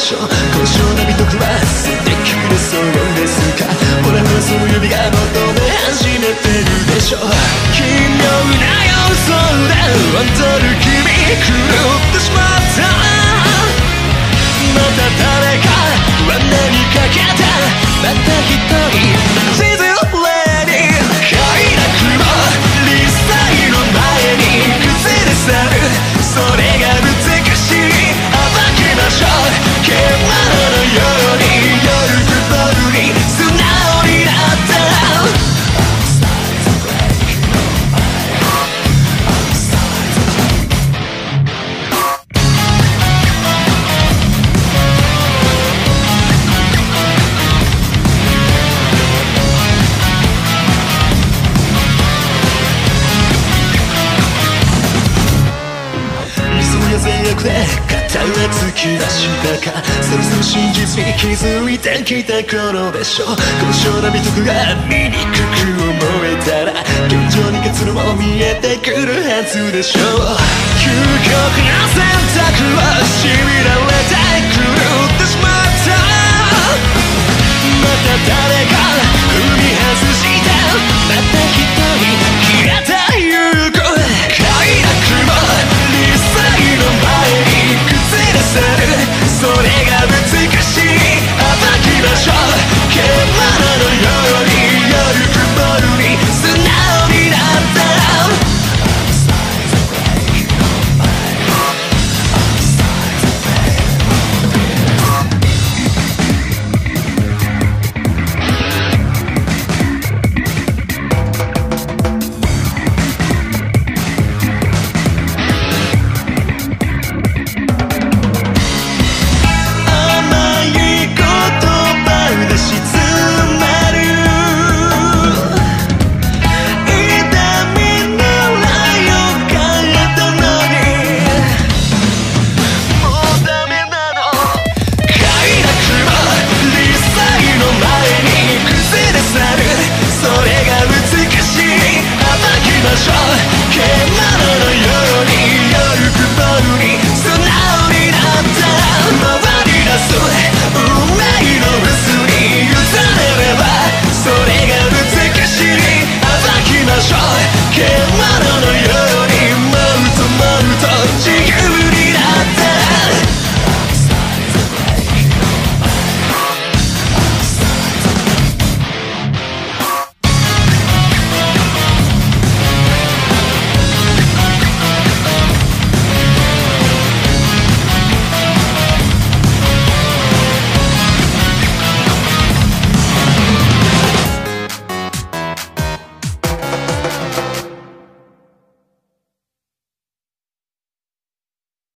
しょ交渉の美徳は素敵でそうですか？ほらほらその指が求め始めてるでしょ奇妙な予想で本当に君狂肩は突き出した。かそろそろ真実に気づいてきた頃でしょう。この美徳が醜く思えたら現状に結論も見えてくるはずでしょう。究極の選択は君られてくるが難しい